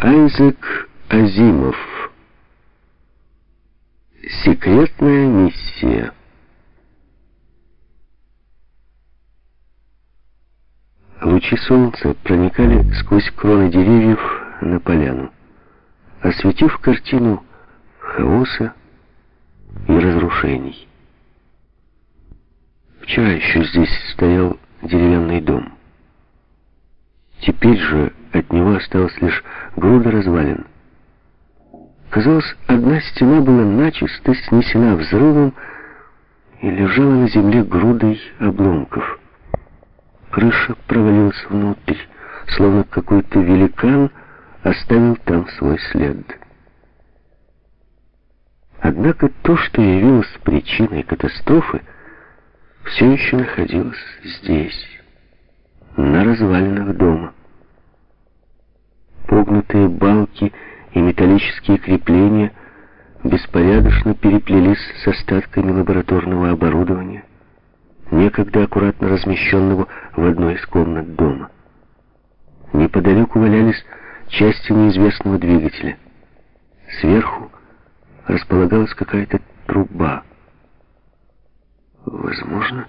Айзек Азимов. Секретная миссия. Лучи солнца проникали сквозь кроны деревьев на поляну, осветив картину хаоса и разрушений. Вчера еще здесь стоял деревянный дом. Теперь же от него осталась лишь груда развалин. Казалось, одна стена была начисто снесена взрывом и лежала на земле грудой обломков. Крыша провалилась внутрь, словно какой-то великан оставил там свой след. Однако то, что явилось причиной катастрофы, все еще находилось здесь, на развалинах дома. Погнутые балки и металлические крепления беспорядочно переплелись с остатками лабораторного оборудования, некогда аккуратно размещенного в одной из комнат дома. Неподалеку валялись части неизвестного двигателя. Сверху располагалась какая-то труба. Возможно,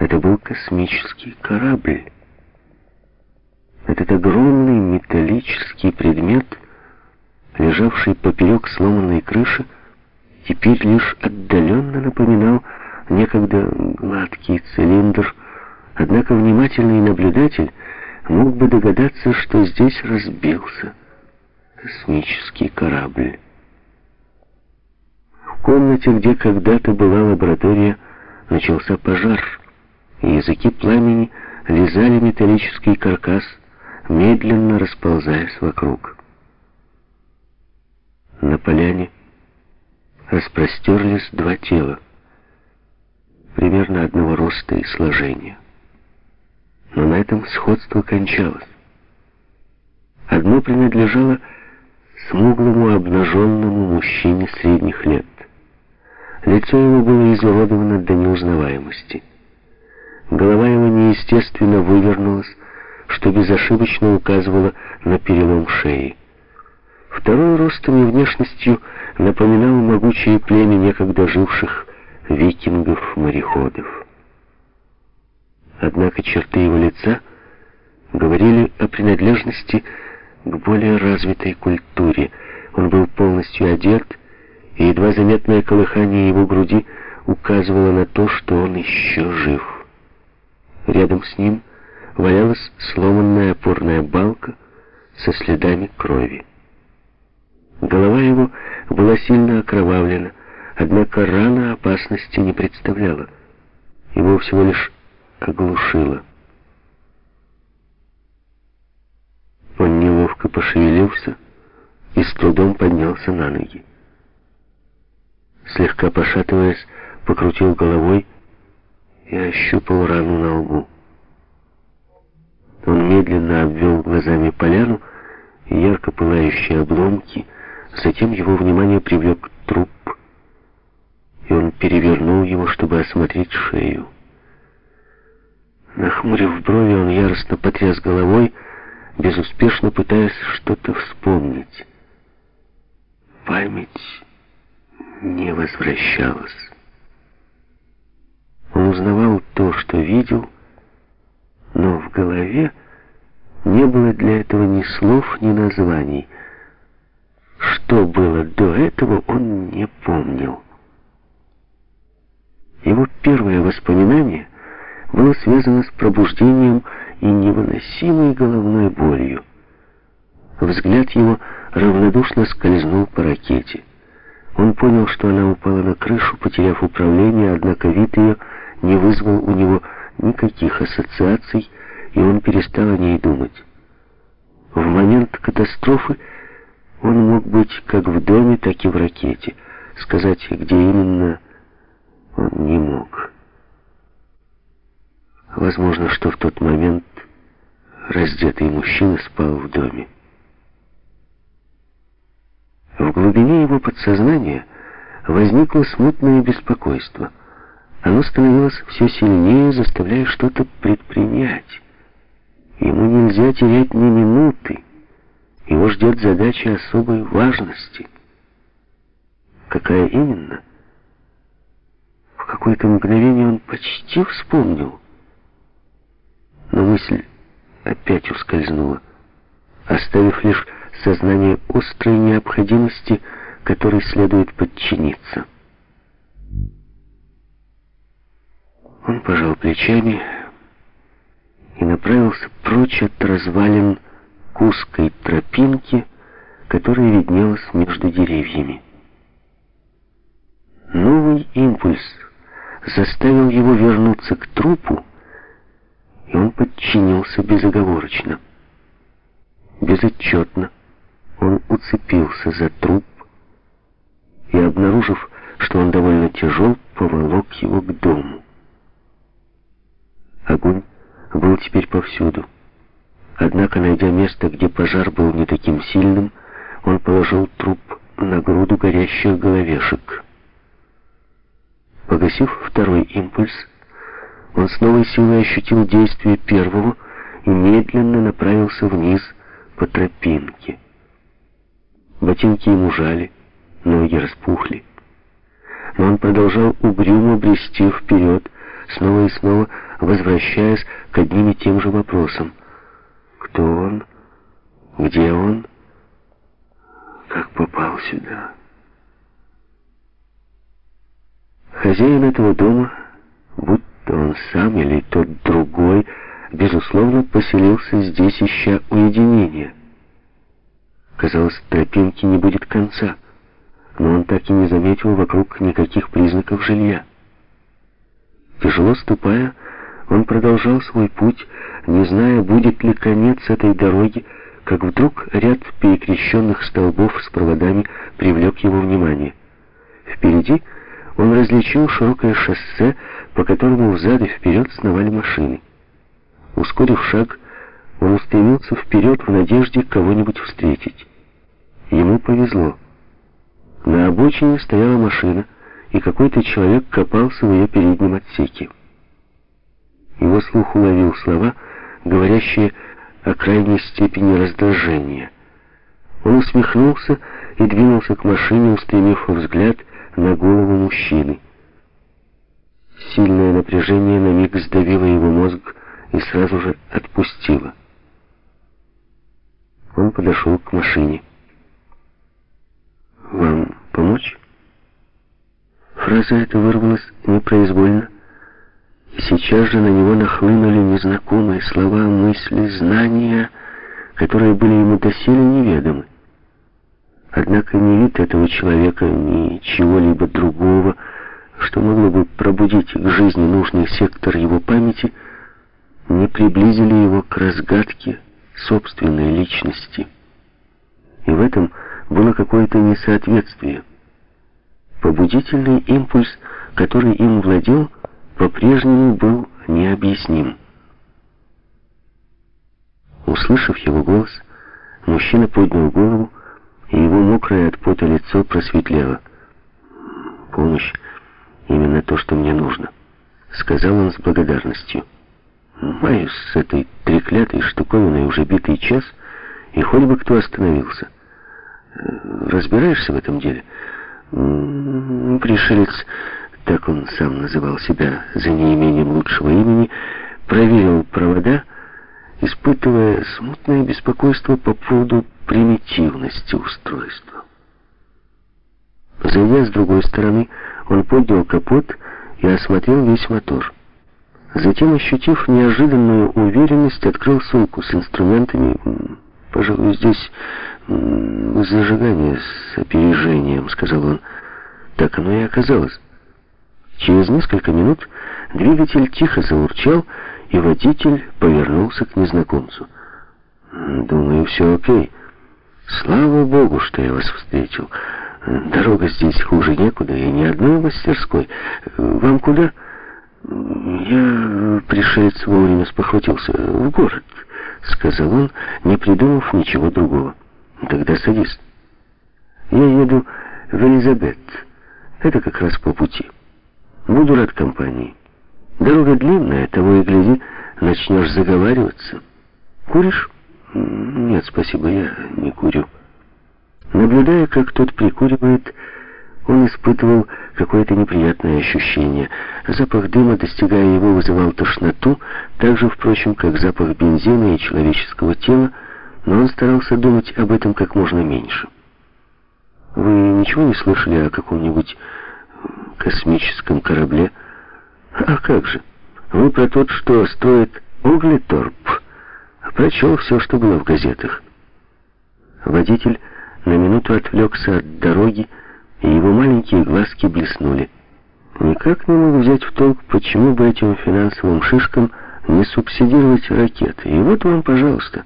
это был космический корабль. Этот огромный металлический предмет, лежавший поперек сломанной крыши, теперь лишь отдаленно напоминал некогда гладкий цилиндр, однако внимательный наблюдатель мог бы догадаться, что здесь разбился космический корабль. В комнате, где когда-то была лаборатория, начался пожар, и языки пламени лизали металлический каркас, медленно расползаясь вокруг. На поляне распростерлись два тела, примерно одного роста и сложения. Но на этом сходство кончалось. Одно принадлежало смуглому обнаженному мужчине средних лет. Лицо его было изуродовано до неузнаваемости. Голова его неестественно вывернулась, что безошибочно указывало на перелом шеи. Второй ростом и внешностью напоминал могучее племя некогда живших викингов-мореходов. Однако черты его лица говорили о принадлежности к более развитой культуре. Он был полностью одет, и едва заметное колыхание его груди указывало на то, что он еще жив. Рядом с ним валялась сломанная опорная балка со следами крови. Голова его была сильно окровавлена, однако рана опасности не представляла. Его всего лишь оглушило. Он неловко пошевелился и с трудом поднялся на ноги. Слегка пошатываясь, покрутил головой и ощупал рану на лбу. Медленно обвел глазами поляну ярко пылающие обломки, затем его внимание привлек труп, и он перевернул его, чтобы осмотреть шею. Нахмурив брови, он яростно потряс головой, безуспешно пытаясь что-то вспомнить. Память не возвращалась. Он узнавал то, что видел, но в голове не было для этого ни слов, ни названий. Что было до этого, он не помнил. Его первое воспоминание было связано с пробуждением и невыносимой головной болью. Взгляд его равнодушно скользнул по ракете. Он понял, что она упала на крышу, потеряв управление, однако вид ее не вызвал у него никаких ассоциаций, и он перестал о ней думать. В момент катастрофы он мог быть как в доме, так и в ракете. Сказать, где именно, он не мог. Возможно, что в тот момент раздетый мужчина спал в доме. В глубине его подсознания возникло смутное беспокойство. Оно становилось все сильнее, заставляя что-то предпринять. Ему нельзя терять ни минуты, его ждет задача особой важности. Какая именно? В какое-то мгновение он почти вспомнил. Но мысль опять ускользнула, оставив лишь сознание острой необходимости, которой следует подчиниться. Он пожал плечами и направился прочь от развалин к узкой тропинке, которая виднелась между деревьями. Новый импульс заставил его вернуться к трупу, и он подчинился безоговорочно. Безотчетно он уцепился за труп и, обнаружив, что он довольно тяжел, поволок его к дому. Огонь был теперь повсюду. Однако, найдя место, где пожар был не таким сильным, он положил труп на груду горящих головешек. Погасив второй импульс, он с новой силой ощутил действие первого и медленно направился вниз по тропинке. Ботинки ему жали, ноги распухли. Но он продолжал угрюмо брести вперед, снова и снова возвращаясь к одним и тем же вопросам. Кто он? Где он? Как попал сюда? Хозяин этого дома, будь то он сам или тот другой, безусловно, поселился здесь, ища уединения. Казалось, тропинки не будет конца, но он так и не заметил вокруг никаких признаков жилья. Тяжело ступая, он продолжал свой путь, не зная, будет ли конец этой дороги, как вдруг ряд перекрещенных столбов с проводами привлек его внимание. Впереди он различил широкое шоссе, по которому взад и вперед сновали машины. Ускорив шаг, он устремился вперед в надежде кого-нибудь встретить. Ему повезло. На обочине стояла машина, и какой-то человек копался в ее переднем отсеке. Его слух уловил слова, говорящие о крайней степени раздражения. Он усмехнулся и двинулся к машине, устремив взгляд на голову мужчины. Сильное напряжение на миг сдавило его мозг и сразу же отпустило. Он подошел к машине. «Вам помочь?» Фраза эта вырвалась непроизвольно, сейчас же на него нахлынули незнакомые слова, мысли, знания, которые были ему доселе неведомы. Однако ни вид этого человека, ни чего-либо другого, что могло бы пробудить к жизни нужный сектор его памяти, не приблизили его к разгадке собственной личности. И в этом было какое-то несоответствие. Побудительный импульс, который им владел, по-прежнему был необъясним. Услышав его голос, мужчина поднял голову, и его мокрое от пота лицо просветлело. «Помощь — именно то, что мне нужно», — сказал он с благодарностью. «Маюсь с этой треклятой штуковиной уже битый час, и хоть бы кто остановился. Разбираешься в этом деле?» Пришелец так он сам называл себя за неимением лучшего имени, проверил провода, испытывая смутное беспокойство по поводу примитивности устройства. Зайдя с другой стороны, он поднял капот и осмотрел весь мотор. Затем, ощутив неожиданную уверенность, открыл сумку с инструментами. «Пожалуй, здесь зажигание с опережением», — сказал он. Так оно и оказалось. Через несколько минут двигатель тихо заурчал, и водитель повернулся к незнакомцу. «Думаю, все окей. Слава Богу, что я вас встретил. Дорога здесь хуже некуда, и ни одной мастерской. Вам куда?» «Я, пришелец, вовремя спохватился. В город», — сказал он, не придумав ничего другого. «Тогда садись. Я еду в Элизабет. Это как раз по пути». Буду рад компании. Дорога длинная, того и гляди, начнешь заговариваться. Куришь? Нет, спасибо, я не курю. Наблюдая, как тот прикуривает, он испытывал какое-то неприятное ощущение. Запах дыма, достигая его, вызывал тошноту, так же, впрочем, как запах бензина и человеческого тела, но он старался думать об этом как можно меньше. Вы ничего не слышали о каком-нибудь космическом корабле? А как же? Вы про тот, что строит Углеторп. Прочел все, что было в газетах. Водитель на минуту отвлекся от дороги, и его маленькие глазки блеснули. Никак не могу взять в толк, почему бы этим финансовым шишкам не субсидировать ракеты. И вот вам, пожалуйста,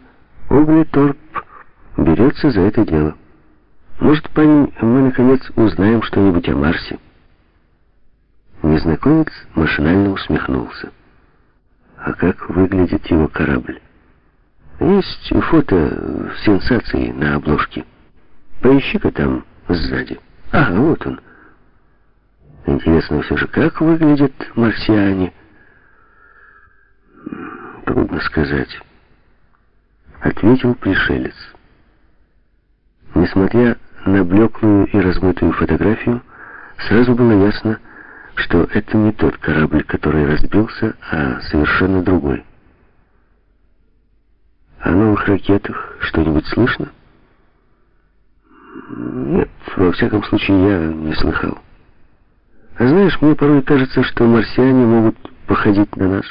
Углеторп берется за это дело. Может, парень, мы наконец узнаем что-нибудь о Марсе? Незнакомец машинально усмехнулся. А как выглядит его корабль? Есть фото сенсации на обложке. Поищи-ка там сзади. Ага, вот он. Интересно все же, как выглядят марсиане? Трудно сказать. Ответил пришелец. Несмотря на блеклую и размытую фотографию, сразу было ясно, что это не тот корабль, который разбился, а совершенно другой. О новых ракетах что-нибудь слышно? Нет, во всяком случае, я не слыхал. А знаешь, мне порой кажется, что марсиане могут походить на нас,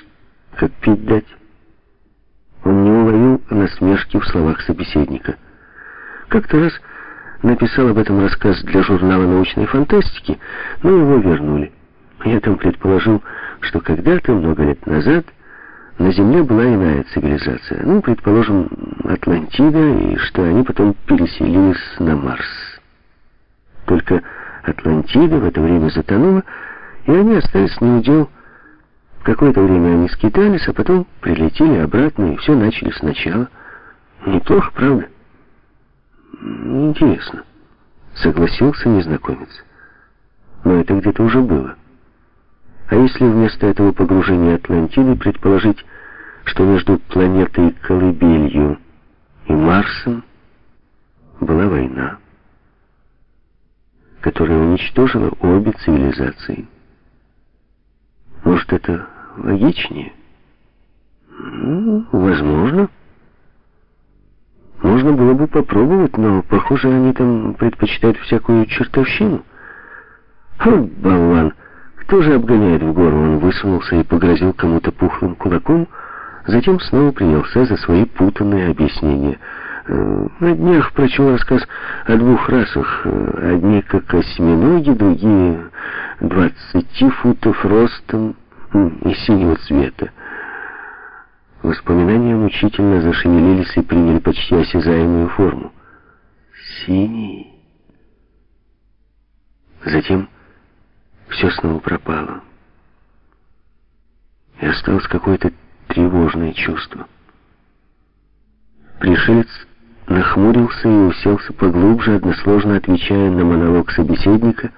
как пить дать. Он не уловил насмешки в словах собеседника. Как-то раз написал об этом рассказ для журнала научной фантастики, но его вернули. Там предположил, что когда-то, много лет назад, на Земле была иная цивилизация. Ну, предположим, Атлантида, и что они потом переселились на Марс. Только Атлантида в это время затонула, и они остались не у дел. Какое-то время они скитались, а потом прилетели обратно, и все начали сначала. Неплохо, правда? Интересно, согласился незнакомец. Но это где-то уже было. А если вместо этого погружения Атлантиды предположить, что между планетой Колыбелью и Марсом была война, которая уничтожила обе цивилизации? Может, это логичнее? Ну, возможно. Можно было бы попробовать, но, похоже, они там предпочитают всякую чертовщину. О, болван! Тоже обгоняет в гору. Он высунулся и погрозил кому-то пухлым кулаком, затем снова принялся за свои путанные объяснения. Э, на днях прочел рассказ о двух расах. Э, одни как осьминоги, другие двадцати футов ростом и синего цвета. Воспоминания мучительно зашевелились и приняли почти осязаемую форму. Синий. Затем все снова пропало. И осталось какое-то тревожное чувство. Пришелец нахмурился и уселся поглубже, односложно отвечая на монолог собеседника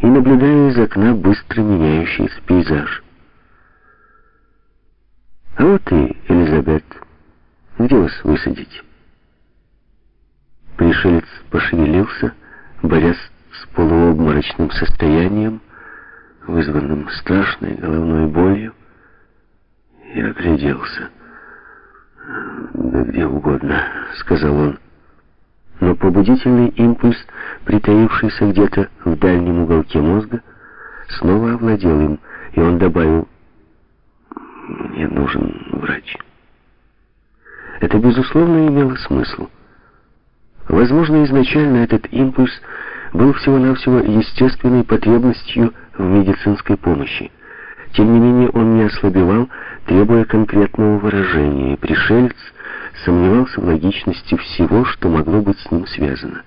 и наблюдая из окна быстро меняющийся пейзаж. «А вот и Элизабет. Где вас высадить?» Пришелец пошевелился, борясь с полуобморочным состоянием, вызванным страшной головной болью, я огляделся. «Да где угодно», — сказал он. Но побудительный импульс, притаившийся где-то в дальнем уголке мозга, снова овладел им, и он добавил, «Мне нужен врач». Это, безусловно, имело смысл. Возможно, изначально этот импульс был всего-навсего естественной потребностью в медицинской помощи. Тем не менее, он не ослабевал, требуя конкретного выражения, и пришелец сомневался в логичности всего, что могло быть с ним связано.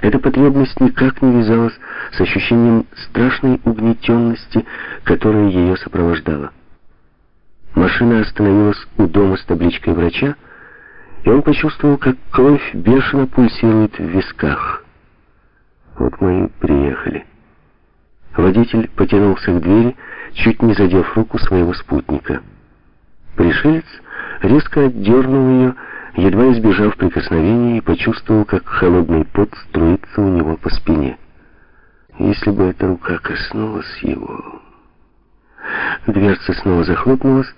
Эта потребность никак не вязалась с ощущением страшной угнетенности, которая ее сопровождала. Машина остановилась у дома с табличкой врача, и он почувствовал, как кровь бешено пульсирует в висках. Вот мы и приехали. Водитель потянулся к двери, чуть не задев руку своего спутника. Пришелец резко отдернул ее едва избежав прикосновения, и почувствовал, как холодный пот струится у него по спине. Если бы эта рука коснулась его... Дверца снова захлопнулась,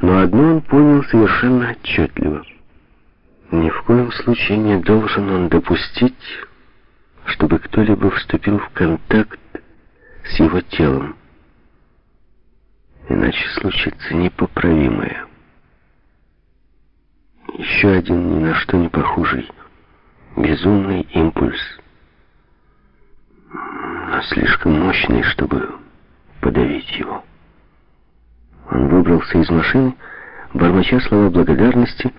но одно он понял совершенно отчетливо. Ни в коем случае не должен он допустить, чтобы кто-либо вступил в контакт с его телом. Иначе случится непоправимое. Еще один ни на что не похожий, безумный импульс, но слишком мощный, чтобы подавить его. Он выбрался из машины, бормоча слова благодарности,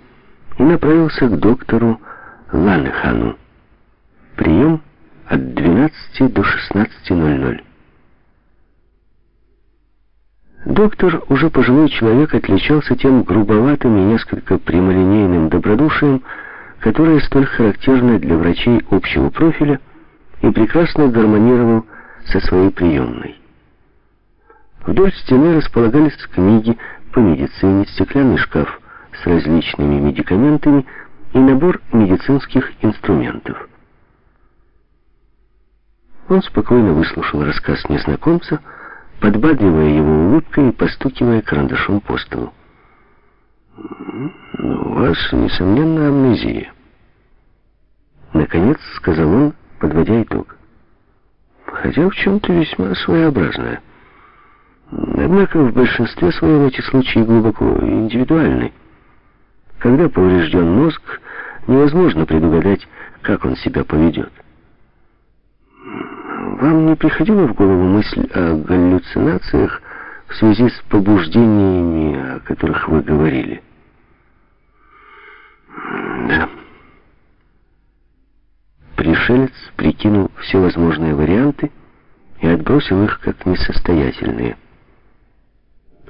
и направился к доктору Ланехану. Прием от 12 до 16.00. Доктор, уже пожилой человек, отличался тем грубоватым и несколько прямолинейным добродушием, которое столь характерно для врачей общего профиля и прекрасно гармонировал со своей приемной. Вдоль стены располагались книги по медицине, стеклянный шкаф с различными медикаментами и набор медицинских инструментов. Он спокойно выслушал рассказ незнакомца, подбадривая его улыбкой и постукивая карандашом по столу. «Ну, «У вас, несомненно, амнезия». Наконец, сказал он, подводя итог. Хотя в чем-то весьма своеобразная. Однако в большинстве своем эти случаи глубоко индивидуальны. Когда поврежден мозг, невозможно предугадать, как он себя поведет. Вам не приходила в голову мысль о галлюцинациях в связи с побуждениями, о которых вы говорили? Да. Пришелец прикинул все возможные варианты и отбросил их как несостоятельные.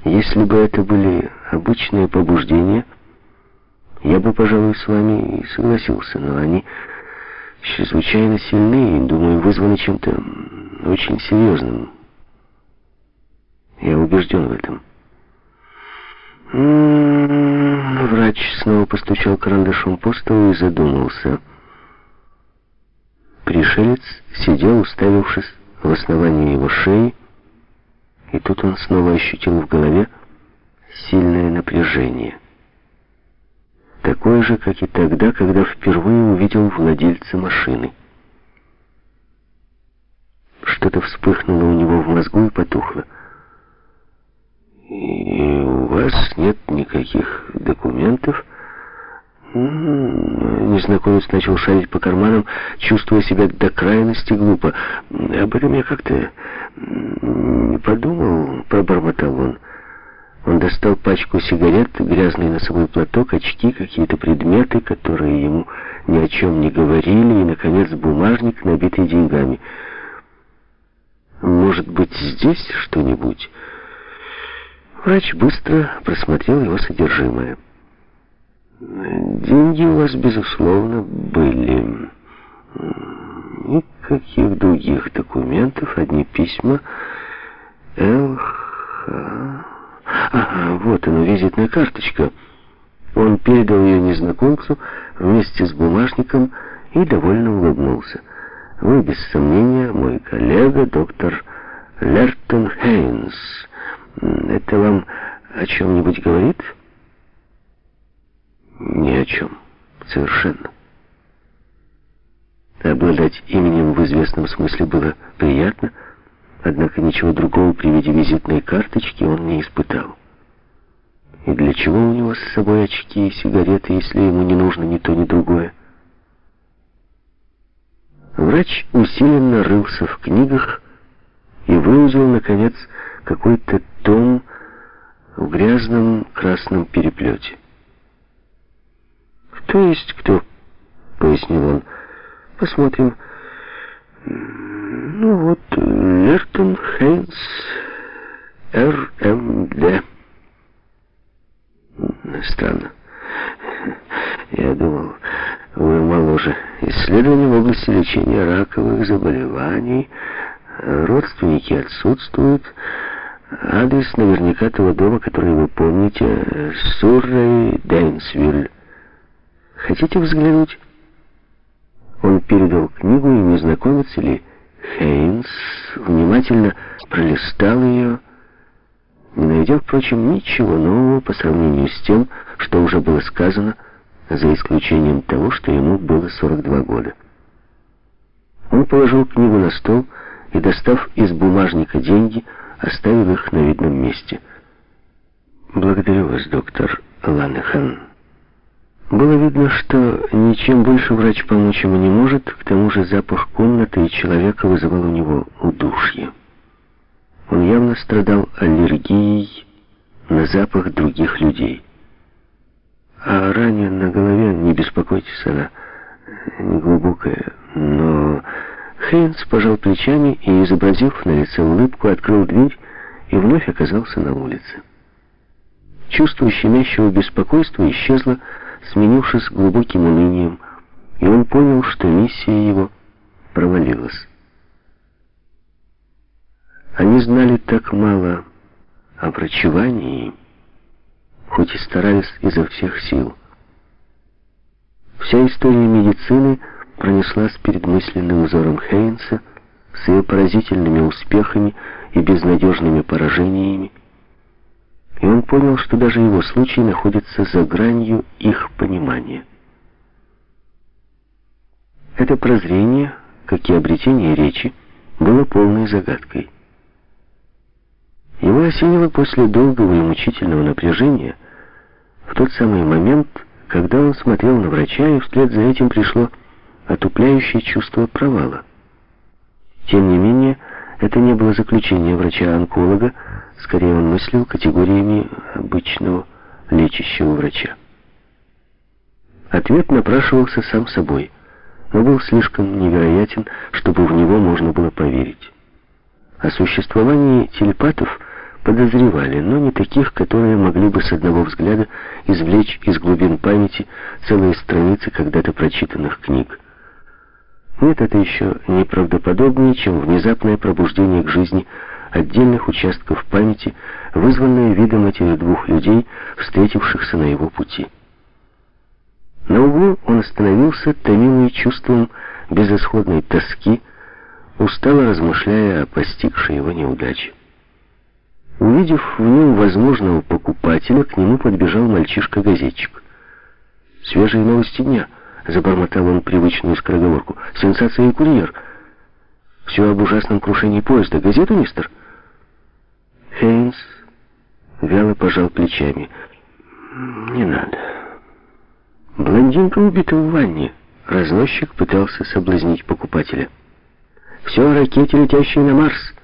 Если бы это были обычные побуждения, я бы, пожалуй, с вами и согласился, но они чрезвычайно сильны и, думаю, вызваны чем-то очень серьезным. Я убежден в этом. М-м-м, врач снова постучал карандашом по столу и задумался. Пришелец сидел, уставившись в основании его шеи, и тут он снова ощутил в голове сильное напряжение. Такое же, как и тогда, когда впервые увидел владельца машины. Что-то вспыхнуло у него в мозгу и потухло. «И у вас нет никаких документов?» Незнакомец начал шарить по карманам, чувствуя себя до крайности глупо. «Об этом я как-то не подумал», — пробормотал он. Он достал пачку сигарет, грязный носовой платок, очки, какие-то предметы, которые ему ни о чем не говорили, и, наконец, бумажник, набитый деньгами. «Может быть, здесь что-нибудь?» Врач быстро просмотрел его содержимое. Деньги у вас, безусловно, были. Никаких других документов, одни письма. ЛХ... Ага, вот она, визитная карточка. Он передал ее незнакомцу вместе с бумажником и довольно улыбнулся. Вы, без сомнения, мой коллега, доктор Лертон Хейнс. Это вам о чем-нибудь говорит? — ни о чем. Совершенно. Обладать именем в известном смысле было приятно, однако ничего другого при виде визитной карточки он не испытал. И для чего у него с собой очки и сигареты, если ему не нужно ни то, ни другое? Врач усиленно рылся в книгах и выудил, наконец, какой-то том в грязном красном переплете. «Кто есть кто?» — пояснил он. «Посмотрим. Ну вот, Лертон Хейнс, РМД». Странно. Я думал, вы моложе. Исследования в области лечения раковых заболеваний. Родственники отсутствуют. Адрес наверняка того дома, который вы помните. Суррей Дейнсвиль. Хотите взглянуть?» Он передал книгу, и незнакомец или Хейнс внимательно пролистал ее, не найдя, впрочем, ничего нового по сравнению с тем, что уже было сказано, за исключением того, что ему было 42 года. Он положил книгу на стол и, достав из бумажника деньги, оставил их на видном месте. «Благодарю вас, доктор Ланехан». Было видно, что ничем больше врач помочь ему не может, к тому же запах комнаты и человека вызывал у него удушье. Он явно страдал аллергией на запах других людей. А ране на голове, не беспокойтесь, она глубокая, но... Хейнс пожал плечами и, изобразив на лице улыбку, открыл дверь и вновь оказался на улице. Чувство щемящего беспокойства исчезло, сменившись глубоким унынием, и он понял, что миссия его провалилась. Они знали так мало о врачевании, хоть и старались изо всех сил. Вся история медицины пронеслась перед мысленным взором Хейнса с ее поразительными успехами и безнадежными поражениями, и он понял, что даже его случай находится за гранью их понимания. Это прозрение, как и обретение речи, было полной загадкой. Его осенило после долгого и мучительного напряжения в тот самый момент, когда он смотрел на врача, и вслед за этим пришло отупляющее чувство провала. Тем не менее, это не было заключение врача-онколога, скорее он мыслил категориями обычного лечащего врача. Ответ напрашивался сам собой, но был слишком невероятен, чтобы в него можно было поверить. О существовании телепатов подозревали, но не таких, которые могли бы с одного взгляда извлечь из глубин памяти целые страницы когда-то прочитанных книг. Нет, это еще неправдоподобнее, чем внезапное пробуждение к жизни отдельных участков памяти, вызванное видом этих двух людей, встретившихся на его пути. На углу он остановился, томимый чувством безысходной тоски, устало размышляя о постигшей его неудаче. Увидев в нем возможного покупателя, к нему подбежал мальчишка-газетчик. «Свежие новости дня», — забормотал он привычную скороговорку. «Сенсация и курьер». «Все об ужасном крушении поезда. Газету, мистер?» Хейнс вяло пожал плечами. «Не надо». Блондинка убита в ванне. Разносчик пытался соблазнить покупателя. «Все о ракете, летящей на Марс».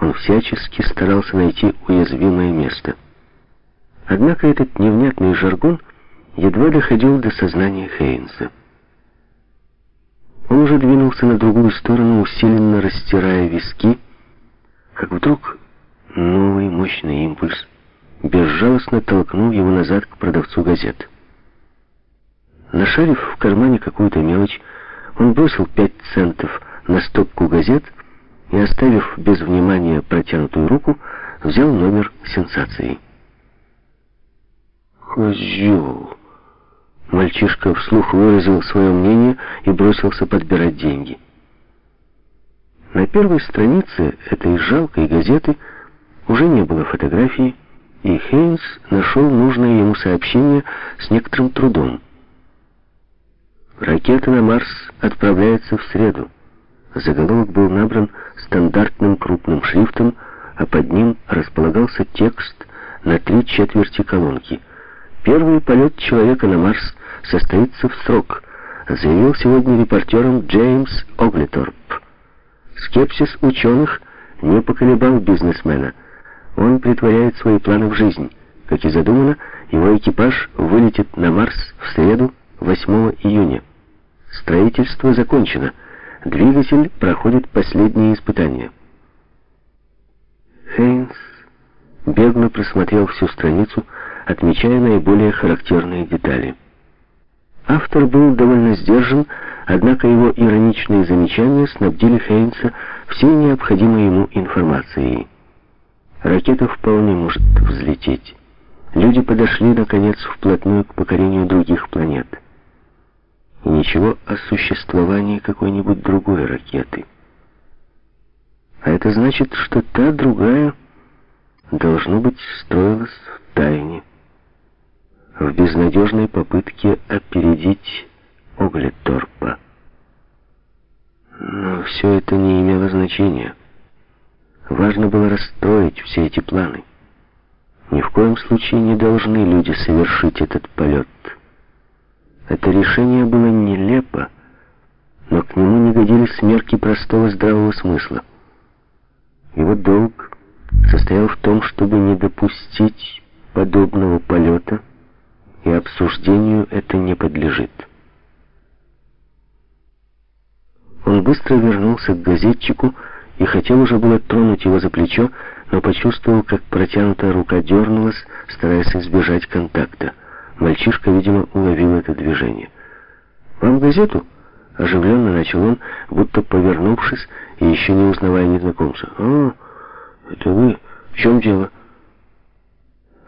Он всячески старался найти уязвимое место. Однако этот невнятный жаргон едва доходил до сознания Хейнса. Он уже двинулся на другую сторону, усиленно растирая виски, как вдруг новый мощный импульс безжалостно толкнул его назад к продавцу газет. Нашарив в кармане какую-то мелочь, он бросил пять центов на стопку газет и, оставив без внимания протянутую руку, взял номер сенсации. «Козел!» Мальчишка вслух выразил свое мнение и бросился подбирать деньги. На первой странице этой жалкой газеты уже не было фотографии, и Хейнс нашел нужное ему сообщение с некоторым трудом. Ракета на Марс отправляется в среду. Заголовок был набран стандартным крупным шрифтом, а под ним располагался текст на три четверти колонки. Первый полет человека на Марс состоится в срок, заявил сегодня репортером Джеймс Оглеторп. Скепсис ученых не поколебал бизнесмена. Он притворяет свои планы в жизнь. Как и задумано, его экипаж вылетит на Марс в среду 8 июня. Строительство закончено. Двигатель проходит последние испытания. Хейнс бегло просмотрел всю страницу, отмечая наиболее характерные детали. Автор был довольно сдержан, однако его ироничные замечания снабдили Хейнса всей необходимой ему информацией. Ракета вполне может взлететь. Люди подошли, наконец, вплотную к покорению других планет. Ничего о существовании какой-нибудь другой ракеты. А это значит, что та другая, должно быть, строилась в тайне, в безнадежной попытке опередить Оглеторпа. Но все это не имело значения. Важно было расстроить все эти планы. Ни в коем случае не должны люди совершить этот полет. Это решение было нелепо, но к нему не годились мерки простого здравого смысла. Его долг состоял в том, чтобы не допустить подобного полета, и обсуждению это не подлежит. Он быстро вернулся к газетчику и хотел уже было тронуть его за плечо, но почувствовал, как протянутая рука дернулась, стараясь избежать контакта. Мальчишка, видимо, уловил это движение. «Вам газету?» — оживленно начал он, будто повернувшись и еще не узнавая незнакомца. «А, это вы? В чем дело?»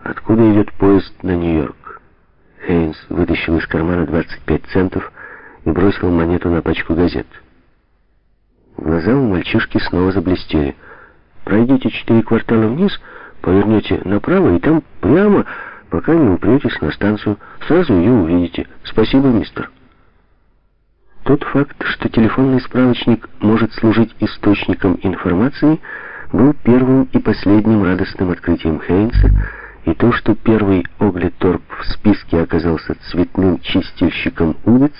«Откуда идет поезд на Нью-Йорк?» Хейнс вытащил из кармана 25 центов и бросил монету на пачку газет. Глаза у мальчишки снова заблестели. «Пройдите четыре квартала вниз, повернете направо, и там прямо, пока не упретесь на станцию. Сразу ее увидите. Спасибо, мистер». Тот факт, что телефонный справочник может служить источником информации, был первым и последним радостным открытием Хейнса, и то, что первый Оглеторп в списке оказался цветным чистильщиком улиц,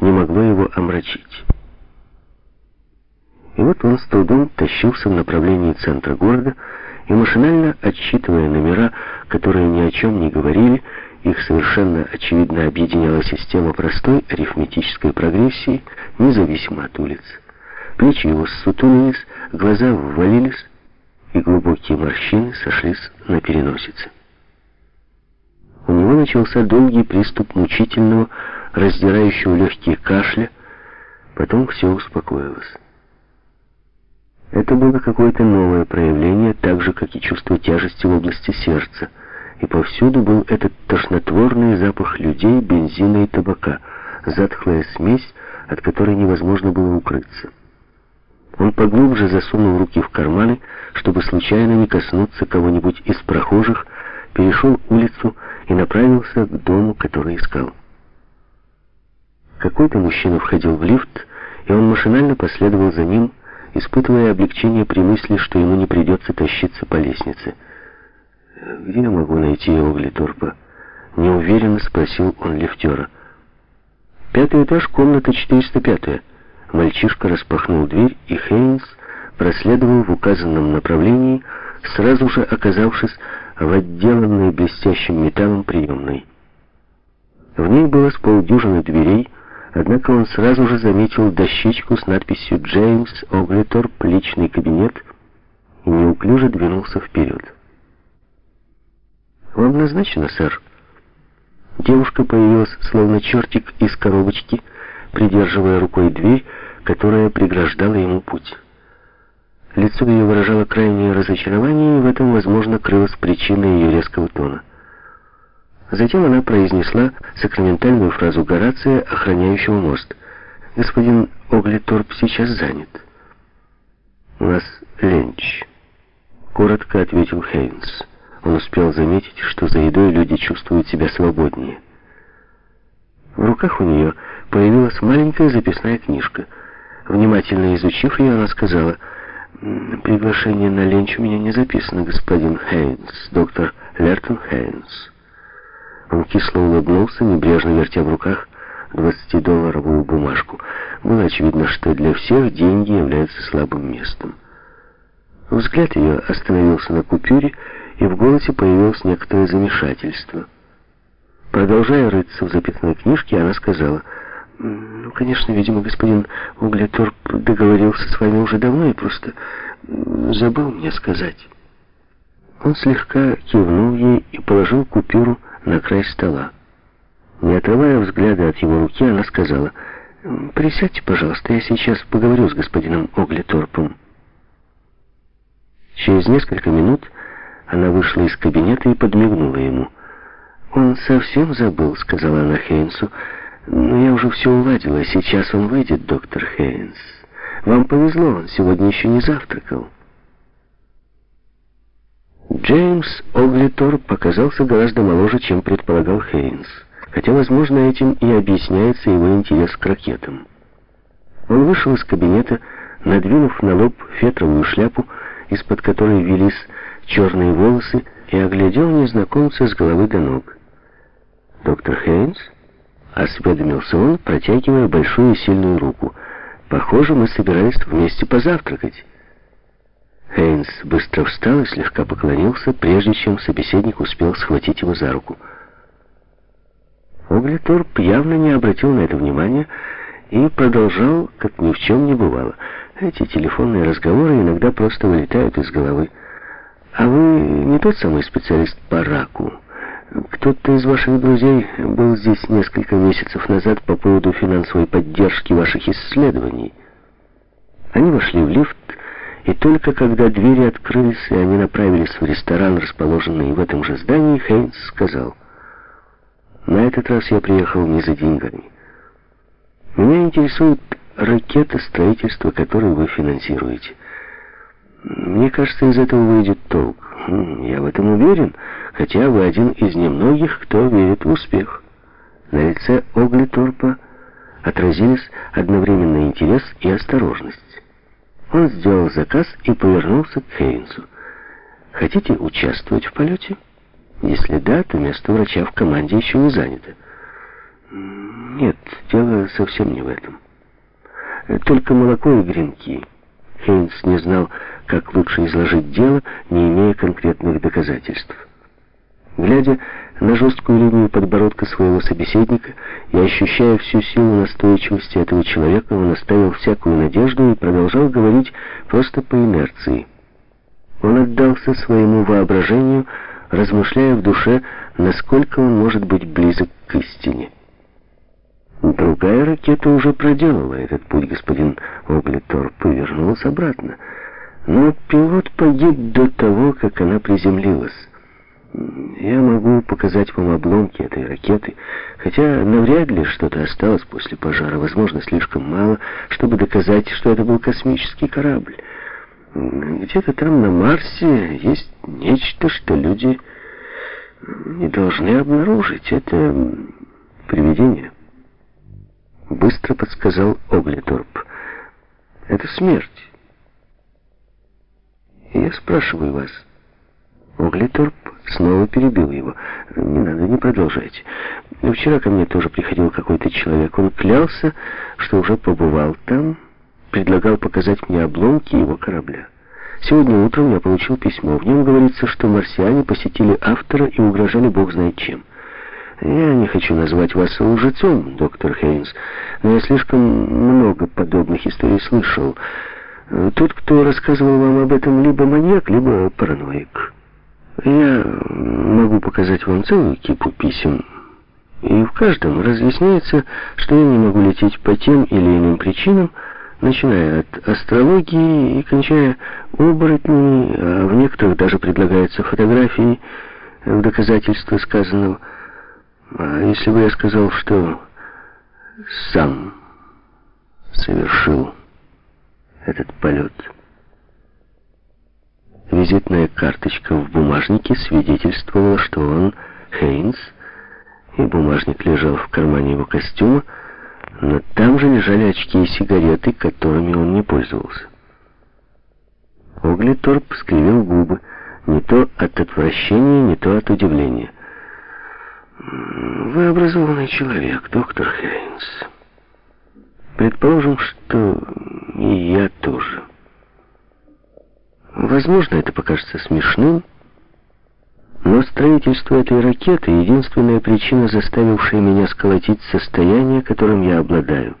не могло его омрачить. И вот он с трудом тащился в направлении центра города, и машинально отсчитывая номера, которые ни о чем не говорили, их совершенно очевидно объединяла система простой арифметической прогрессии, независимо от улиц. Плечи его ссутулились, глаза ввалились, и глубокие морщины сошлись на переносице. У него начался долгий приступ мучительного, раздирающего легкие кашля, потом все успокоилось. Это было какое-то новое проявление, так же, как и чувство тяжести в области сердца. И повсюду был этот тошнотворный запах людей, бензина и табака, затхлая смесь, от которой невозможно было укрыться. Он поглубже засунул руки в карманы, чтобы случайно не коснуться кого-нибудь из прохожих, перешел улицу и направился к дому, который искал. Какой-то мужчина входил в лифт, и он машинально последовал за ним, испытывая облегчение при мысли, что ему не придется тащиться по лестнице. «Где я могу найти Оглиторпа?» Неуверенно спросил он лифтера. «Пятый этаж, комната 405-я». Мальчишка распахнул дверь, и Хейнс проследовал в указанном направлении, сразу же оказавшись в отделанной блестящим металлом приемной. В ней было с полдюжины дверей, Однако он сразу же заметил дощечку с надписью «Джеймс Оглиторп, личный кабинет» и неуклюже двинулся вперед. «Вам назначено, сэр?» Девушка появилась, словно чертик из коробочки, придерживая рукой дверь, которая преграждала ему путь. Лицо ее выражало крайнее разочарование, и в этом, возможно, крылась причина ее резкого тона. Затем она произнесла сакраментальную фразу Горация, охраняющего мост. «Господин Оглиторп сейчас занят». «У нас ленч», — коротко ответил Хейнс. Он успел заметить, что за едой люди чувствуют себя свободнее. В руках у нее появилась маленькая записная книжка. Внимательно изучив ее, она сказала, «Приглашение на ленч у меня не записано, господин Хейнс, доктор Лертон Хейнс». Он кисло улыбнулся, небрежно вертя в руках 20-долларовую бумажку. Было очевидно, что для всех деньги являются слабым местом. Взгляд ее остановился на купюре, и в голосе появилось некоторое замешательство. Продолжая рыться в записной книжке, она сказала, «Ну, конечно, видимо, господин Углеторп договорился с вами уже давно и просто забыл мне сказать». Он слегка кивнул ей и положил купюру на край стола. Не отрывая взгляда от его руки, она сказала, «Присядьте, пожалуйста, я сейчас поговорю с господином Оглеторпом». Через несколько минут она вышла из кабинета и подмигнула ему. «Он совсем забыл», — сказала она Хейнсу, Но я уже все уладила. Сейчас он выйдет, доктор Хейнс. Вам повезло, он сегодня еще не завтракал. Джеймс Оглитор показался гораздо моложе, чем предполагал Хейнс. Хотя, возможно, этим и объясняется его интерес к ракетам. Он вышел из кабинета, надвинув на лоб фетровую шляпу, из-под которой велись черные волосы, и оглядел незнакомца с головы до ног. «Доктор Хейнс?» — осведомился он, протягивая большую и сильную руку. «Похоже, мы собирались вместе позавтракать». Хейнс быстро встал и слегка поклонился, прежде чем собеседник успел схватить его за руку. Оглиторп явно не обратил на это внимания и продолжал, как ни в чем не бывало. Эти телефонные разговоры иногда просто вылетают из головы. «А вы не тот самый специалист по раку? Кто-то из ваших друзей был здесь несколько месяцев назад по поводу финансовой поддержки ваших исследований». Они вошли в лифт, и только когда двери открылись, и они направились в ресторан, расположенный в этом же здании, Хейнс сказал, «На этот раз я приехал не за деньгами. Меня интересует ракета строительства, которую вы финансируете. Мне кажется, из этого выйдет толк. Хм, я в этом уверен, хотя вы один из немногих, кто верит в успех». На лице Оглиторпа отразились одновременно интерес и осторожность. Он сделал заказ и повернулся к Хейнсу. «Хотите участвовать в полете? Если да, то место врача в команде еще не занято». «Нет, дело совсем не в этом. Только молоко и гренки». Хейнс не знал, как лучше изложить дело, не имея конкретных доказательств. Глядя на жесткую линию подбородка своего собеседника и ощущая всю силу настойчивости этого человека, он оставил всякую надежду и продолжал говорить просто по инерции. Он отдался своему воображению, размышляя в душе, насколько он может быть близок к истине. Другая ракета уже проделала этот путь, господин Оглиторп, и вернулась обратно. Но пилот погиб до того, как она приземлилась. Я могу показать вам обломки этой ракеты, хотя навряд ли что-то осталось после пожара, возможно, слишком мало, чтобы доказать, что это был космический корабль. Где-то там на Марсе есть нечто, что люди не должны обнаружить. Это привидение. Быстро подсказал Оглиторп. Это смерть. я спрашиваю вас, Оглиторп снова перебил его. «Не надо, не продолжайте. Вчера ко мне тоже приходил какой-то человек. Он клялся, что уже побывал там, предлагал показать мне обломки его корабля. Сегодня утром я получил письмо. В нем говорится, что марсиане посетили автора и угрожали бог знает чем. Я не хочу назвать вас лжецом, доктор Хейнс, но я слишком много подобных историй слышал. Тот, кто рассказывал вам об этом, либо маньяк, либо параноик». Я могу показать вам целую кипу писем, и в каждом разъясняется, что я не могу лететь по тем или иным причинам, начиная от астрологии и кончая оборотнями, а в некоторых даже предлагаются фотографии в доказательство сказанного. А если бы я сказал, что сам совершил этот полет... Визитная карточка в бумажнике свидетельствовала, что он Хейнс, и бумажник лежал в кармане его костюма, но там же лежали очки и сигареты, которыми он не пользовался. Оглиторп скривил губы, не то от отвращения, не то от удивления. «Вы образованный человек, доктор Хейнс. Предположим, что и я тоже». Возможно, это покажется смешным, но строительство этой ракеты — единственная причина, заставившая меня сколотить состояние, которым я обладаю.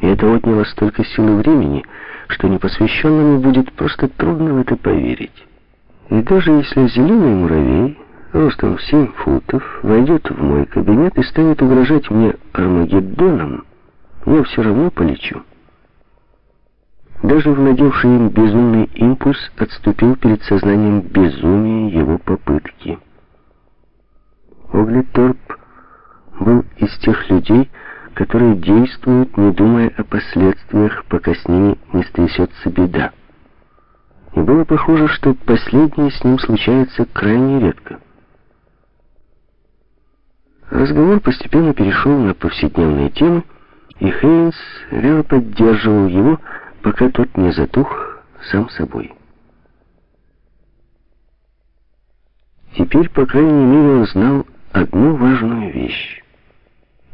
И это отняло столько сил и времени, что непосвященному будет просто трудно в это поверить. И даже если зеленый муравей, ростом в семь футов, войдет в мой кабинет и станет угрожать мне Армагеддоном, я все равно полечу. Даже владевший им безумный импульс отступил перед сознанием безумия его попытки. Оглиторп был из тех людей, которые действуют, не думая о последствиях, пока с ними не стрясется беда. И было похоже, что последнее с ним случается крайне редко. Разговор постепенно перешел на повседневные темы, и Хейнс веро поддерживал его, пока тот не затух сам собой. Теперь, по крайней мере, он знал одну важную вещь.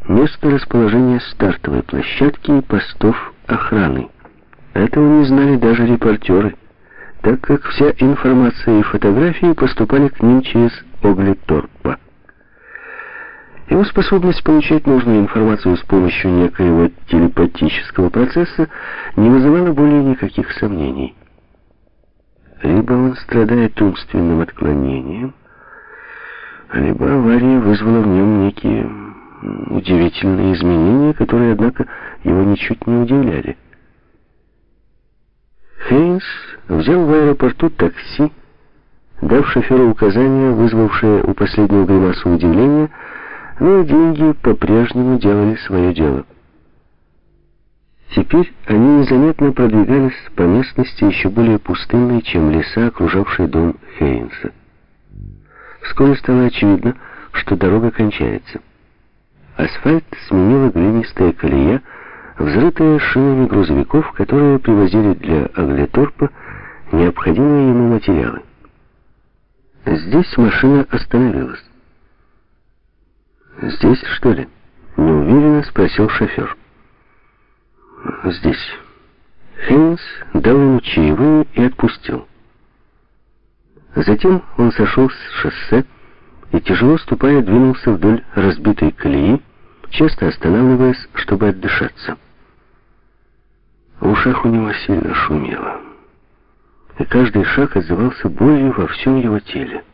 Место расположения стартовой площадки и постов охраны. Этого не знали даже репортеры, так как вся информация и фотографии поступали к ним через Оглиторпа. Его способность получать нужную информацию с помощью некоего телепатического процесса не вызывала более никаких сомнений. Либо он страдает умственным отклонением, либо авария вызвала в нем некие удивительные изменения, которые, однако, его ничуть не удивляли. Хейнс взял в аэропорту такси, дав шоферу указания, вызвавшие у последнего гримасу удивления, но деньги по-прежнему делали свое дело. Теперь они незаметно продвигались по местности еще более пустынной, чем леса, окружавшие дом Хейнса. Вскоре стало очевидно, что дорога кончается. Асфальт сменила глинистая колея, взрытая шинами грузовиков, которые привозили для Аглеторпа необходимые ему материалы. Здесь машина остановилась. «Здесь, что ли?» — неуверенно спросил шофер. «Здесь». Хейнс дал ему чаевые и отпустил. Затем он сошел с шоссе и, тяжело ступая, двинулся вдоль разбитой колеи, часто останавливаясь, чтобы отдышаться. В ушах у него сильно шумело, и каждый шаг отзывался болью во всем его теле.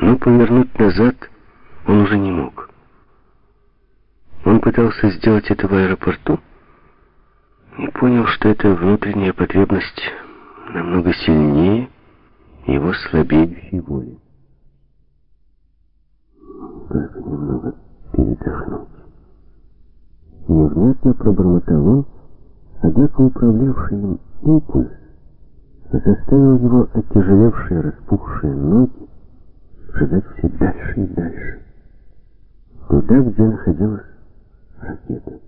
Но повернуть назад он уже не мог. Он пытался сделать это в аэропорту и понял, что эта внутренняя потребность намного сильнее, его слабеющей воли. Только немного передохнуть. Невнятно пробормотал он, однако управлявший им импульс заставил его оттяжелевшие, распухшие ноги шагать все дальше и дальше. Туда, где находилась ракета.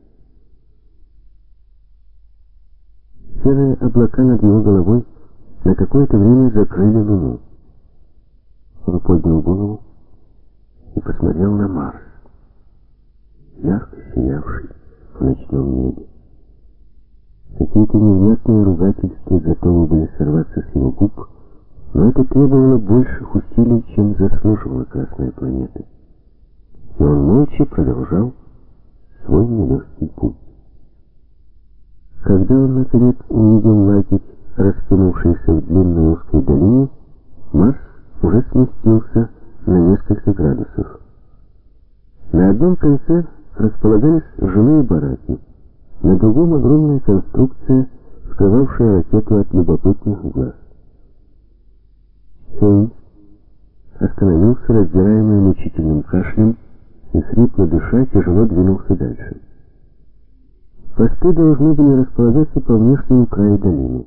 Серые облака над его головой на какое-то время закрыли луну. Он поднял голову и посмотрел на Марс, ярко сиявший в ночном небе. Какие-то невнятные ругательства готовы были сорваться с его губ, но это требовало больших усилий, чем заслуживала Красная планета. И он молча продолжал свой нелегкий путь. Когда он, наконец, увидел лагерь, раскинувшийся в длинной узкой долине, Марс уже сместился на несколько градусов. На одном конце располагались жилые бараки, на другом огромная конструкция, скрывавшая ракету от любопытных глаз. Хейнс остановился, раздираемый мучительным кашлем, и хрипло дыша тяжело двинулся дальше. Посты должны были располагаться по внешнему краю долины.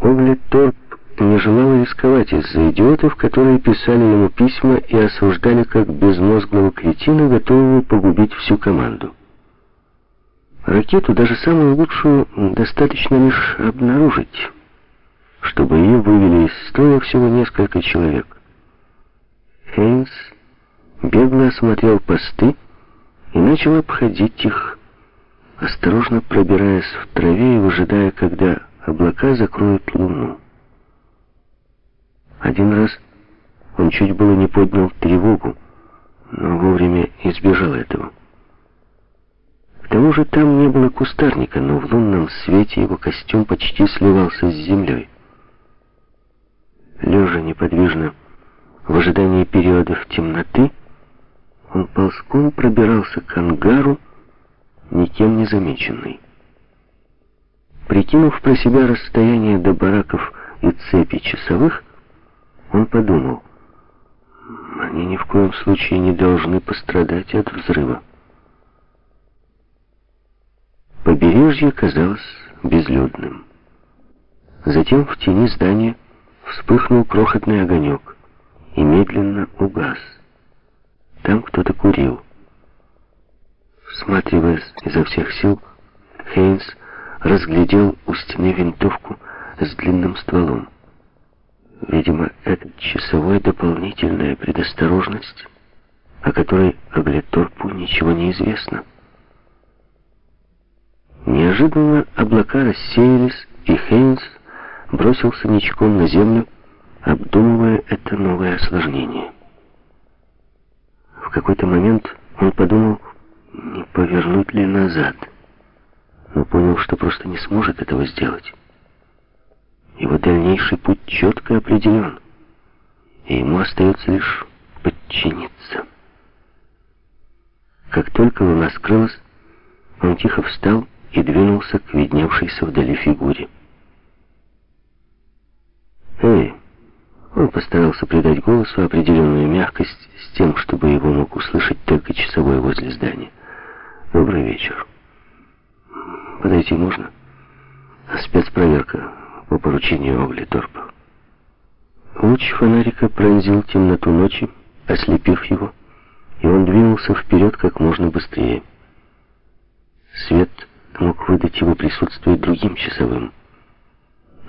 Овли Торп не желал рисковать из-за идиотов, которые писали ему письма и осуждали как безмозглого кретина, готового погубить всю команду. Ракету, даже самую лучшую, достаточно лишь обнаружить, чтобы ее вывели из строя всего несколько человек. Хейнс бегло осмотрел посты и начал обходить их, осторожно пробираясь в траве и выжидая, когда облака закроют луну. Один раз он чуть было не поднял тревогу, но вовремя избежал этого. К тому же там не было кустарника, но в лунном свете его костюм почти сливался с землей. Лежа неподвижно в ожидании периодов темноты, он ползком пробирался к ангару, никем не замеченный. Прикинув про себя расстояние до бараков и цепи часовых, он подумал, они ни в коем случае не должны пострадать от взрыва. Побережье казалось безлюдным. Затем в тени здания вспыхнул крохотный огонек и медленно угас. Там кто-то курил. Всматриваясь изо всех сил, Хейнс разглядел у стены винтовку с длинным стволом. Видимо, это часовая дополнительная предосторожность, о которой Аглеторпу ничего не известно. Неожиданно облака рассеялись, и Хейнс бросился ничком на землю, обдумывая это новое осложнение. В какой-то момент он подумал, не повернуть ли назад, но понял, что просто не сможет этого сделать. Его дальнейший путь четко определен, и ему остается лишь подчиниться. Как только луна скрылась, он тихо встал и двинулся к видневшейся вдали фигуре. «Эй!» Он постарался придать голосу определенную мягкость с тем, чтобы его мог услышать только часовой возле здания. «Добрый вечер. Подойти можно?» «Спецпроверка по поручению Оглиторпа». Луч фонарика пронзил темноту ночи, ослепив его, и он двинулся вперед как можно быстрее. Свет мог выдать его присутствие другим часовым.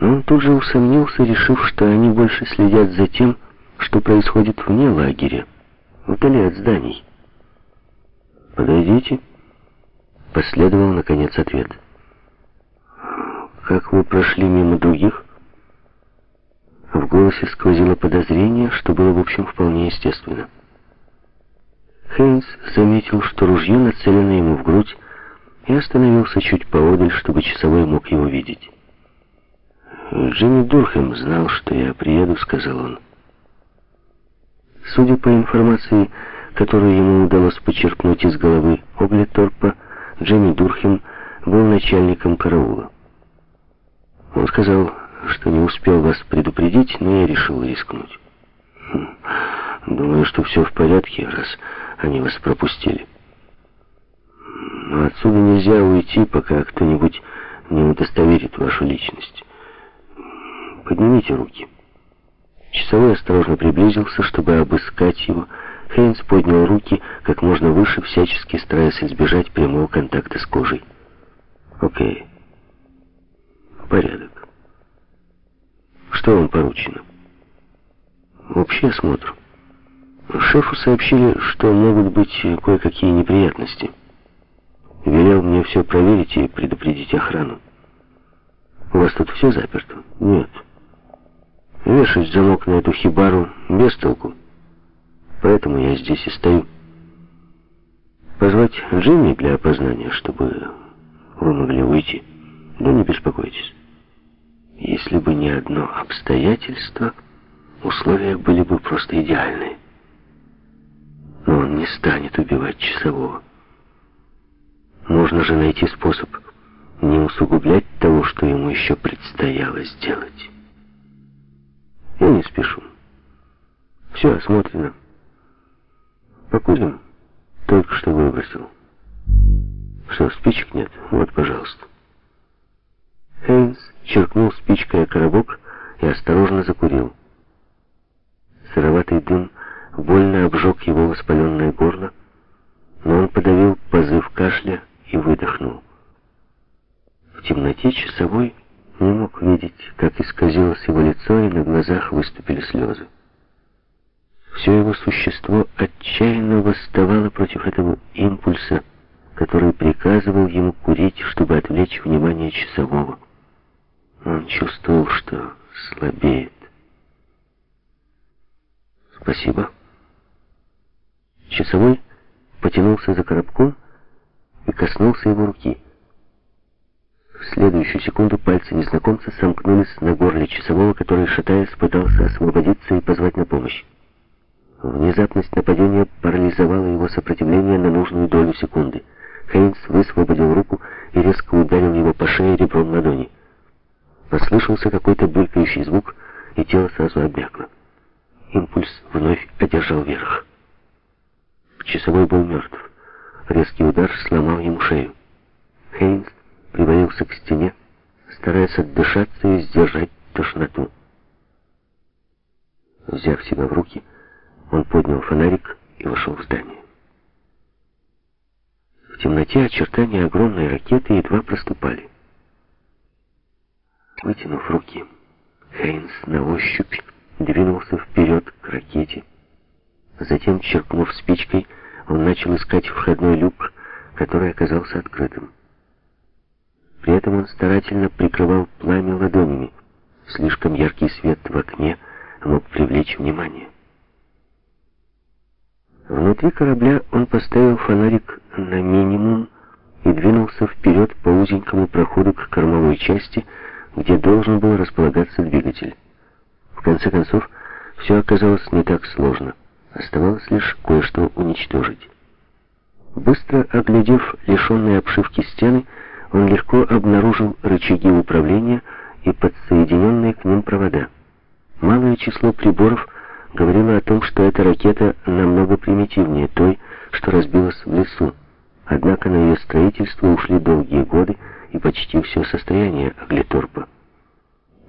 Но он тут же усомнился, решив, что они больше следят за тем, что происходит вне лагеря, вдали от зданий. «Подойдите», — последовал, наконец, ответ. «Как вы прошли мимо других?» В голосе сквозило подозрение, что было, в общем, вполне естественно. Хейнс заметил, что ружье нацелено ему в грудь, и остановился чуть поодаль, чтобы часовой мог его видеть. «Джимми Дурхэм знал, что я приеду», — сказал он. Судя по информации, которую ему удалось почерпнуть из головы Оглеторпа, Джимми Дурхем был начальником караула. Он сказал, что не успел вас предупредить, но я решил рискнуть. Хм, думаю, что все в порядке, раз они вас пропустили. Но отсюда нельзя уйти, пока кто-нибудь не удостоверит вашу личность. Поднимите руки. Часовой осторожно приблизился, чтобы обыскать его. Хейнс поднял руки как можно выше, всячески стараясь избежать прямого контакта с кожей. Окей. Порядок. Что вам поручено? Общий осмотр. Шефу сообщили, что могут быть кое-какие неприятности. Велел мне все проверить и предупредить охрану. У вас тут все заперто? Нет. Вешать замок на эту хибару без толку. Поэтому я здесь и стою. Позвать Джимми для опознания, чтобы вы могли выйти. Да не беспокойтесь. Если бы не одно обстоятельство, условия были бы просто идеальные. Но он не станет убивать часового. Можно же найти способ не усугублять того, что ему еще предстояло сделать. Я не спешу. Все осмотрено. Покурим. Только что выбросил. Что, спичек нет? Вот, пожалуйста. Хейнс черкнул спичкой о коробок и осторожно закурил. Сыроватый дым больно обжег его воспаленное горло, но он подавил позыв кашля и выдохнул. В темноте часовой не мог видеть, как исказилось его лицо, и на глазах выступили слезы. Все его существо отчаянно восставало против этого импульса, который приказывал ему курить, чтобы отвлечь внимание часового. Он чувствовал, что слабеет. «Спасибо». Часовой потянулся за коробком и коснулся его руки. Следующую секунду пальцы незнакомца сомкнулись на горле часового, который, шатаясь, пытался освободиться и позвать на помощь. Внезапность нападения парализовала его сопротивление на нужную долю секунды. Хейнс высвободил руку и резко ударил его по шее ребром ладони. Послышался какой-то булькающий звук, и тело сразу обмякло. Импульс вновь одержал верх. Часовой был мертв. Резкий удар сломал ему шею. Хейнс прислонился к стене, стараясь отдышаться и сдержать тошноту. Взяв себя в руки, он поднял фонарик и вошел в здание. В темноте очертания огромной ракеты едва проступали. Вытянув руки, Хейнс на ощупь двинулся вперед к ракете. Затем, черкнув спичкой, он начал искать входной люк, который оказался открытым. При этом он старательно прикрывал пламя ладонями. Слишком яркий свет в окне мог привлечь внимание. Внутри корабля он поставил фонарик на минимум и двинулся вперед по узенькому проходу к кормовой части, где должен был располагаться двигатель. В конце концов, все оказалось не так сложно. Оставалось лишь кое-что уничтожить. Быстро оглядев лишенные обшивки стены, он легко обнаружил рычаги управления и подсоединенные к ним провода. Малое число приборов говорило о том, что эта ракета намного примитивнее той, что разбилась в лесу. Однако на ее строительство ушли долгие годы и почти все состояние Аглеторпа.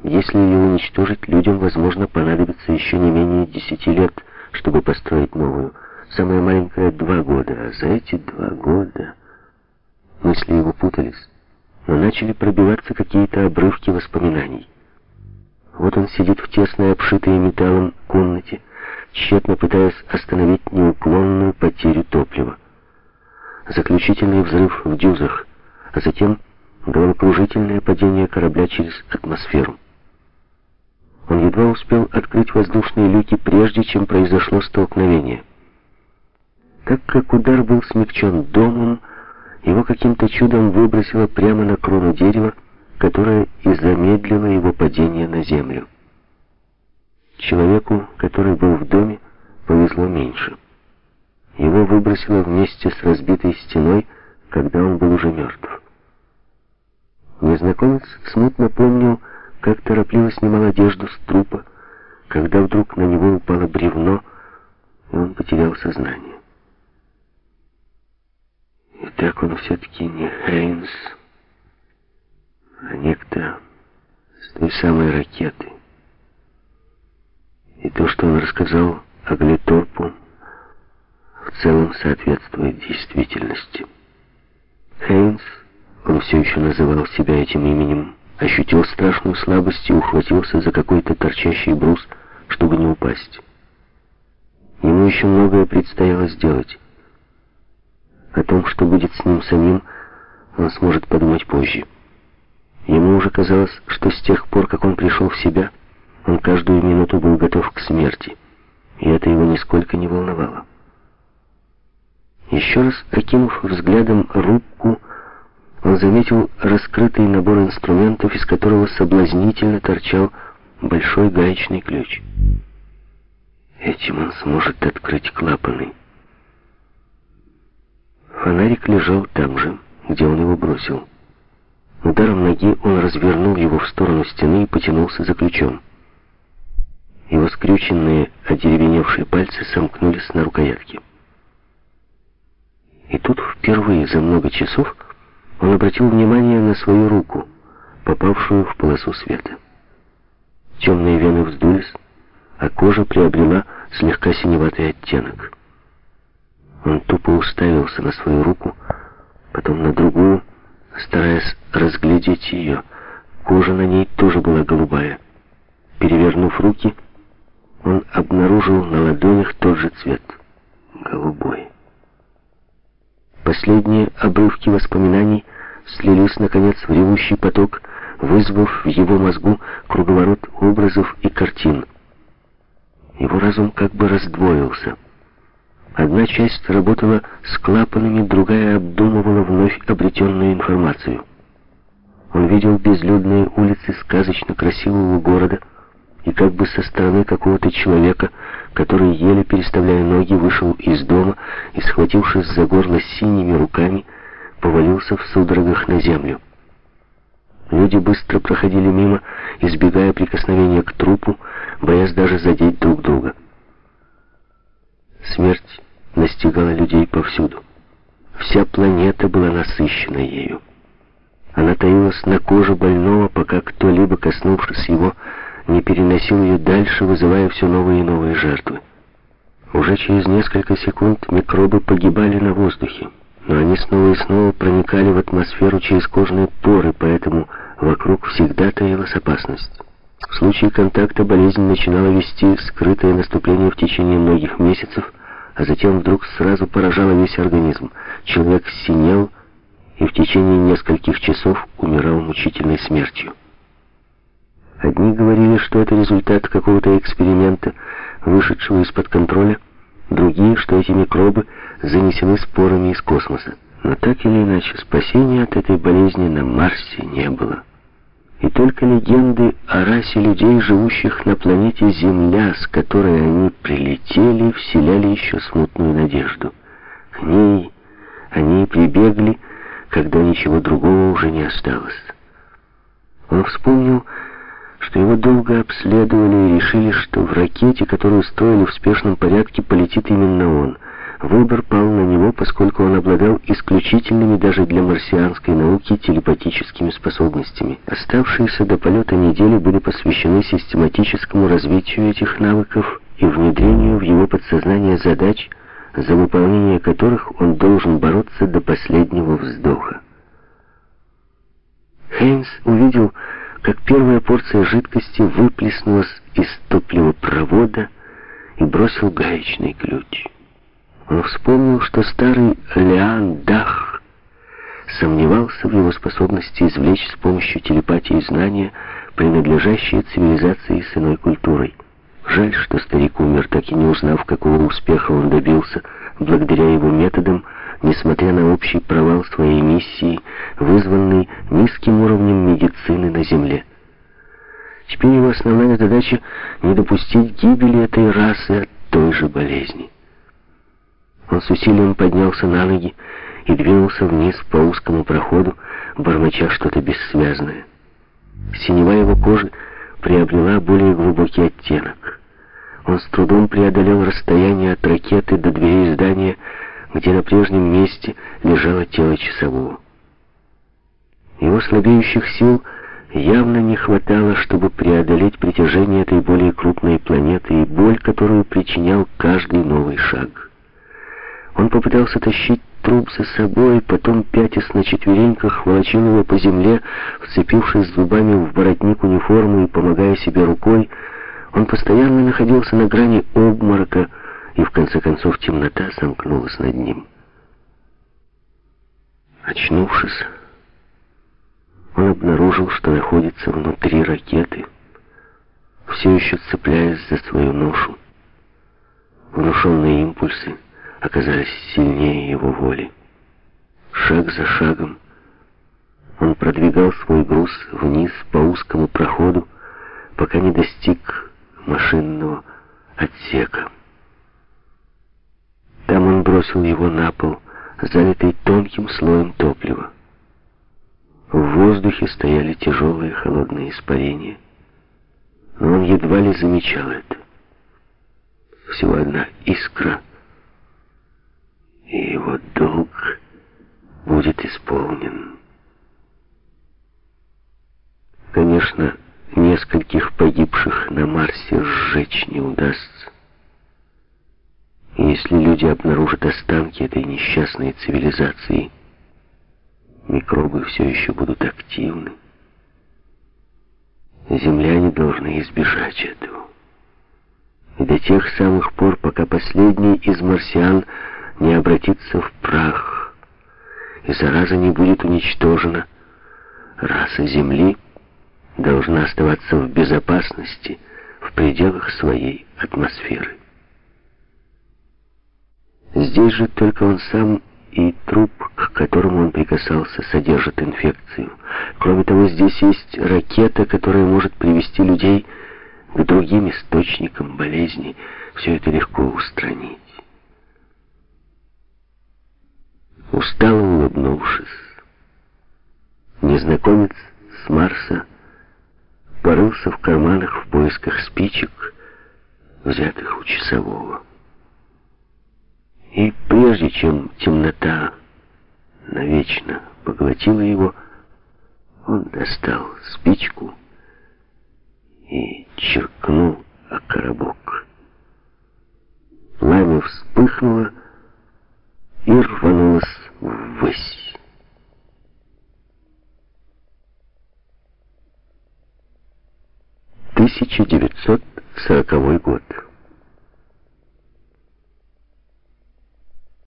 Если ее уничтожить, людям, возможно, понадобится еще не менее десяти лет, чтобы построить новую. Самое маленькое — два года, а за эти два года... Мысли его путались но начали пробиваться какие-то обрывки воспоминаний. Вот он сидит в тесной, обшитой металлом комнате, тщетно пытаясь остановить неуклонную потерю топлива. Заключительный взрыв в дюзах, а затем головокружительное падение корабля через атмосферу. Он едва успел открыть воздушные люки, прежде чем произошло столкновение. Так как удар был смягчен домом, его каким-то чудом выбросило прямо на крону дерева, которое и замедлило его падение на землю. Человеку, который был в доме, повезло меньше. Его выбросило вместе с разбитой стеной, когда он был уже мертв. Незнакомец смутно помнил, как торопливо снимал одежду с трупа, когда вдруг на него упало бревно, и он потерял сознание. И так он все-таки не Хейнс, а некто с той самой ракеты. И то, что он рассказал о Глиторпу, в целом соответствует действительности. Хейнс, он все еще называл себя этим именем, ощутил страшную слабость и ухватился за какой-то торчащий брус, чтобы не упасть. Ему еще многое предстояло сделать. О том, что будет с ним самим, он сможет подумать позже. Ему уже казалось, что с тех пор, как он пришел в себя, он каждую минуту был готов к смерти, и это его нисколько не волновало. Еще раз окинув взглядом рубку, он заметил раскрытый набор инструментов, из которого соблазнительно торчал большой гаечный ключ. Этим он сможет открыть клапаны. Фонарик лежал там же, где он его бросил. Ударом ноги он развернул его в сторону стены и потянулся за ключом. Его скрюченные, одеревеневшие пальцы сомкнулись на рукоятке. И тут впервые за много часов он обратил внимание на свою руку, попавшую в полосу света. Темные вены вздулись, а кожа приобрела слегка синеватый оттенок. Он тупо уставился на свою руку, потом на другую, стараясь разглядеть ее. Кожа на ней тоже была голубая. Перевернув руки, он обнаружил на ладонях тот же цвет — голубой. Последние обрывки воспоминаний слились, наконец, в ревущий поток, вызвав в его мозгу круговорот образов и картин. Его разум как бы раздвоился — Одна часть работала с клапанами, другая обдумывала вновь обретенную информацию. Он видел безлюдные улицы сказочно красивого города и как бы со стороны какого-то человека, который, еле переставляя ноги, вышел из дома и, схватившись за горло синими руками, повалился в судорогах на землю. Люди быстро проходили мимо, избегая прикосновения к трупу, боясь даже задеть друг друга. Смерть настигала людей повсюду. Вся планета была насыщена ею. Она таилась на коже больного, пока кто-либо, коснувшись его, не переносил ее дальше, вызывая все новые и новые жертвы. Уже через несколько секунд микробы погибали на воздухе, но они снова и снова проникали в атмосферу через кожные поры, поэтому вокруг всегда таилась опасность. В случае контакта болезнь начинала вести скрытое наступление в течение многих месяцев, а затем вдруг сразу поражала весь организм. Человек синел и в течение нескольких часов умирал мучительной смертью. Одни говорили, что это результат какого-то эксперимента, вышедшего из-под контроля, другие, что эти микробы занесены спорами из космоса. Но так или иначе, спасения от этой болезни на Марсе не было. И только легенды о расе людей, живущих на планете Земля, с которой они прилетели, вселяли еще смутную надежду. К ней они прибегли, когда ничего другого уже не осталось. Он вспомнил, что его долго обследовали и решили, что в ракете, которую строили в спешном порядке, полетит именно он. Выбор пал на него, поскольку он обладал исключительными даже для марсианской науки телепатическими способностями. Оставшиеся до полета недели были посвящены систематическому развитию этих навыков и внедрению в его подсознание задач, за выполнение которых он должен бороться до последнего вздоха. Хейнс увидел, как первая порция жидкости выплеснулась из топливопровода и бросил гаечный ключ. Он вспомнил, что старый Леан Дах сомневался в его способности извлечь с помощью телепатии знания, принадлежащие цивилизации с иной культурой. Жаль, что старик умер, так и не узнав, какого успеха он добился, благодаря его методам, несмотря на общий провал своей миссии, вызванный низким уровнем медицины на Земле. Теперь его основная задача — не допустить гибели этой расы от той же болезни. Он с усилием поднялся на ноги и двинулся вниз по узкому проходу, бормоча что-то бессвязное. Синева его кожи приобрела более глубокий оттенок. Он с трудом преодолел расстояние от ракеты до дверей здания, где на прежнем месте лежало тело часового. Его слабеющих сил явно не хватало, чтобы преодолеть притяжение этой более крупной планеты и боль, которую причинял каждый новый шаг. Он попытался тащить труп за собой, потом, пятясь на четвереньках, волочил его по земле, вцепившись зубами в воротник униформы и помогая себе рукой. Он постоянно находился на грани обморока, и в конце концов темнота сомкнулась над ним. Очнувшись, он обнаружил, что находится внутри ракеты, все еще цепляясь за свою ношу. Внушенные импульсы оказались сильнее его воли. Шаг за шагом он продвигал свой груз вниз по узкому проходу, пока не достиг машинного отсека. Там он бросил его на пол, залитый тонким слоем топлива. В воздухе стояли тяжелые холодные испарения, но он едва ли замечал это. Всего одна искра — и его долг будет исполнен. Конечно, нескольких погибших на Марсе сжечь не удастся. Если люди обнаружат останки этой несчастной цивилизации, микробы все еще будут активны. Земляне должны избежать этого. И до тех самых пор, пока последний из марсиан не обратится в прах, и зараза не будет уничтожена, раса Земли должна оставаться в безопасности в пределах своей атмосферы. Здесь же только он сам и труп, к которому он прикасался, содержит инфекцию. Кроме того, здесь есть ракета, которая может привести людей к другим источникам болезни. Все это легко устранить. Устало улыбнувшись. Незнакомец с Марса порылся в карманах в поисках спичек, взятых у часового. И прежде чем темнота навечно поглотила его, Он достал спичку и черкнул о коробок. Пламя вспыхнуло и рванулось ввысь. Тысяча девятьсот сороковой год.